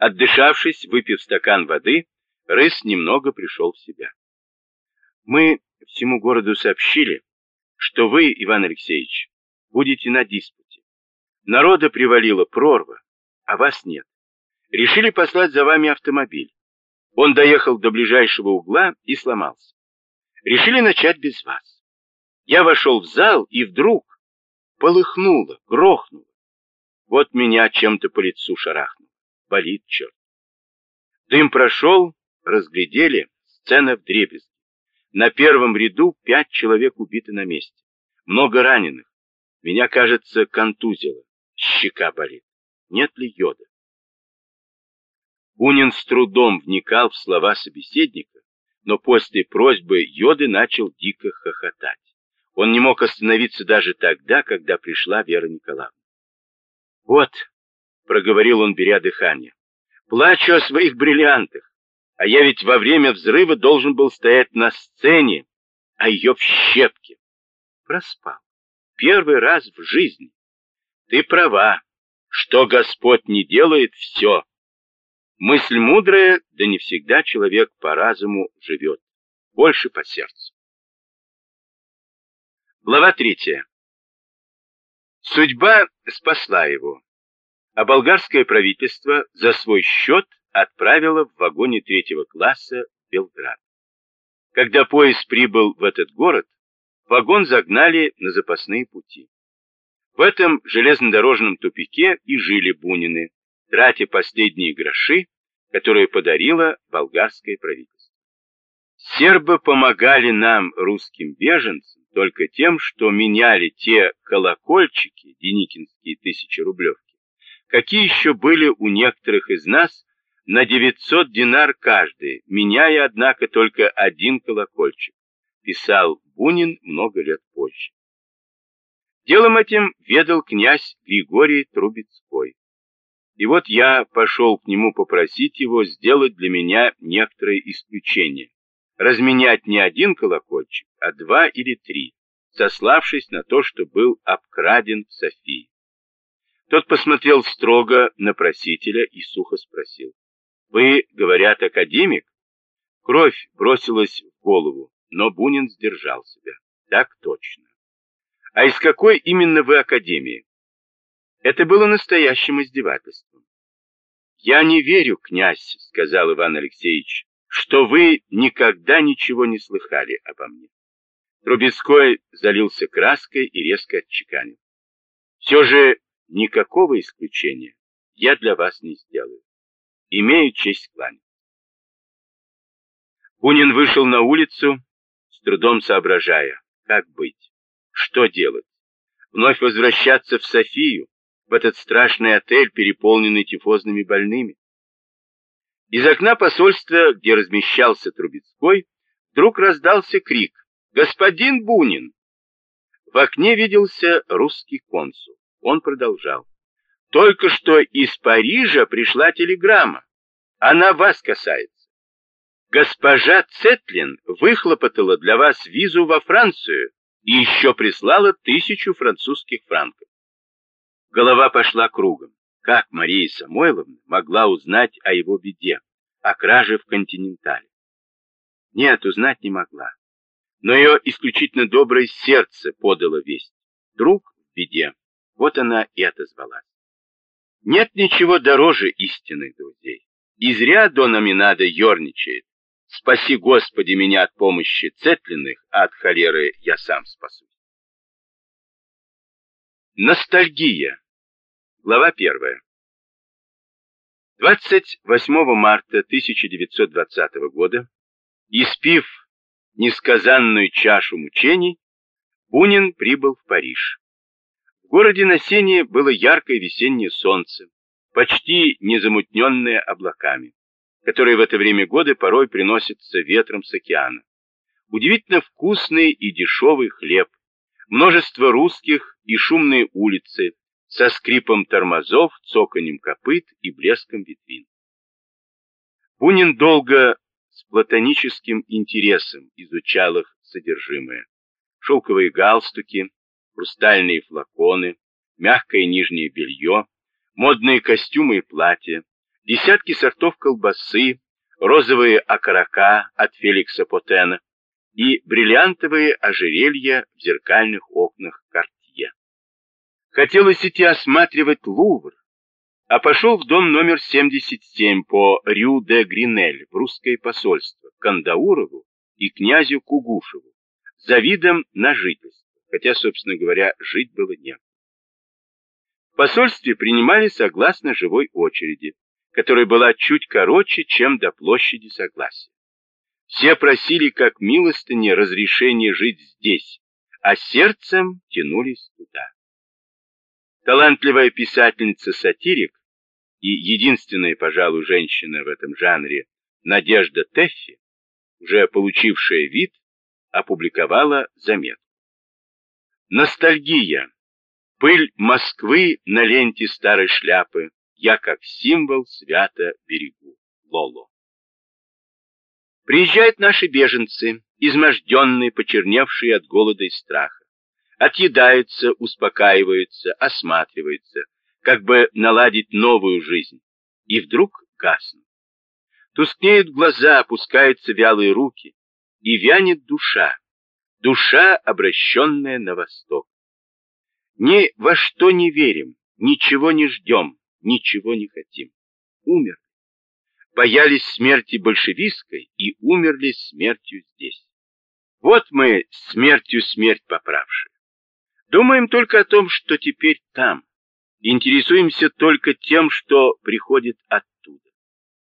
Отдышавшись, выпив стакан воды, Рыс немного пришел в себя. Мы всему городу сообщили, что вы, Иван Алексеевич, будете на диспуте. Народа привалила прорва, а вас нет. Решили послать за вами автомобиль. Он доехал до ближайшего угла и сломался. Решили начать без вас. Я вошел в зал, и вдруг полыхнуло, грохнуло. Вот меня чем-то по лицу шарахнуло. Болит черт. Дым прошел, разглядели, сцена в дребезги. На первом ряду пять человек убиты на месте. Много раненых. Меня, кажется, контузило. Щека болит. Нет ли йода? Бунин с трудом вникал в слова собеседника, но после просьбы йоды начал дико хохотать. Он не мог остановиться даже тогда, когда пришла Вера Николаевна. «Вот», — проговорил он, беря дыхание, — «плачу о своих бриллиантах, а я ведь во время взрыва должен был стоять на сцене, а ее в щепке. Проспал. Первый раз в жизни. Ты права, что Господь не делает все. Мысль мудрая, да не всегда человек по разуму живет, больше по сердцу. Глава третья. Судьба спасла его, а болгарское правительство за свой счет отправило в вагоне третьего класса в Белград. Когда поезд прибыл в этот город, вагон загнали на запасные пути. В этом железнодорожном тупике и жили Бунины, тратя последние гроши, которые подарило болгарское правительство. Сербы помогали нам, русским беженцам, только тем, что меняли те колокольчики, деникинские тысячерублевки, какие еще были у некоторых из нас на 900 динар каждый, меняя, однако, только один колокольчик, писал Бунин много лет позже. Делом этим ведал князь Григорий Трубецкой. И вот я пошел к нему попросить его сделать для меня некоторые исключения разменять не один колокольчик, а два или три, сославшись на то, что был обкраден в Софии. Тот посмотрел строго на просителя и сухо спросил. «Вы, говорят, академик?» Кровь бросилась в голову, но Бунин сдержал себя. «Так точно». «А из какой именно вы академии?» Это было настоящим издевательством. «Я не верю, князь», — сказал Иван Алексеевич, что вы никогда ничего не слыхали обо мне. Трубецкой залился краской и резко отчеканил. Все же никакого исключения я для вас не сделаю. Имею честь кланяться. Бунин вышел на улицу, с трудом соображая, как быть, что делать. Вновь возвращаться в Софию, в этот страшный отель, переполненный тифозными больными. Из окна посольства, где размещался Трубецкой, вдруг раздался крик «Господин Бунин!». В окне виделся русский консул. Он продолжал. «Только что из Парижа пришла телеграмма. Она вас касается. Госпожа Цетлин выхлопотала для вас визу во Францию и еще прислала тысячу французских франков. Голова пошла кругом. Как Мария Самойловна могла узнать о его беде, о краже в Континентале? Нет, узнать не могла. Но ее исключительно доброе сердце подало весть. Друг в беде. Вот она и отозвалась. Нет ничего дороже истинных друзей. И зря Дона Минада ерничает. Спаси, Господи, меня от помощи цетлиных, а от холеры я сам спасусь. Ностальгия. Глава первая. 28 марта 1920 года, испив несказанную чашу мучений, Бунин прибыл в Париж. Городе на сене было яркое весеннее солнце, почти не замутненное облаками, которые в это время года порой приносятся ветром с океана. Удивительно вкусный и дешевый хлеб, множество русских и шумные улицы, со скрипом тормозов, цоканьем копыт и блеском витрин. Бунин долго с платоническим интересом изучал их содержимое. Шелковые галстуки, хрустальные флаконы, мягкое нижнее белье, модные костюмы и платья, десятки сортов колбасы, розовые окорока от Феликса Потена и бриллиантовые ожерелья в зеркальных окнах Картье. Хотелось идти осматривать Лувр, а пошел в дом номер 77 по Рю-де-Гринель в русское посольство, Кандаурову и князю Кугушеву, за видом на жительство, хотя, собственно говоря, жить было не. В посольстве принимали согласно живой очереди, которая была чуть короче, чем до площади Согласия. Все просили как милостыни разрешения жить здесь, а сердцем тянулись туда. Талантливая писательница-сатирик и единственная, пожалуй, женщина в этом жанре, Надежда Теффи, уже получившая вид, опубликовала заметку. Ностальгия. Пыль Москвы на ленте старой шляпы. Я как символ свято берегу. Лоло. Приезжают наши беженцы, изможденные, почерневшие от голода и страха. Отъедаются, успокаиваются, осматриваются, как бы наладить новую жизнь. И вдруг гаснут. Тускнеют глаза, опускаются вялые руки, и вянет душа, душа, обращенная на восток. Ни во что не верим, ничего не ждем, ничего не хотим. Умер. Боялись смерти большевистской и умерли смертью здесь. Вот мы смертью смерть поправшие. Думаем только о том, что теперь там. Интересуемся только тем, что приходит оттуда.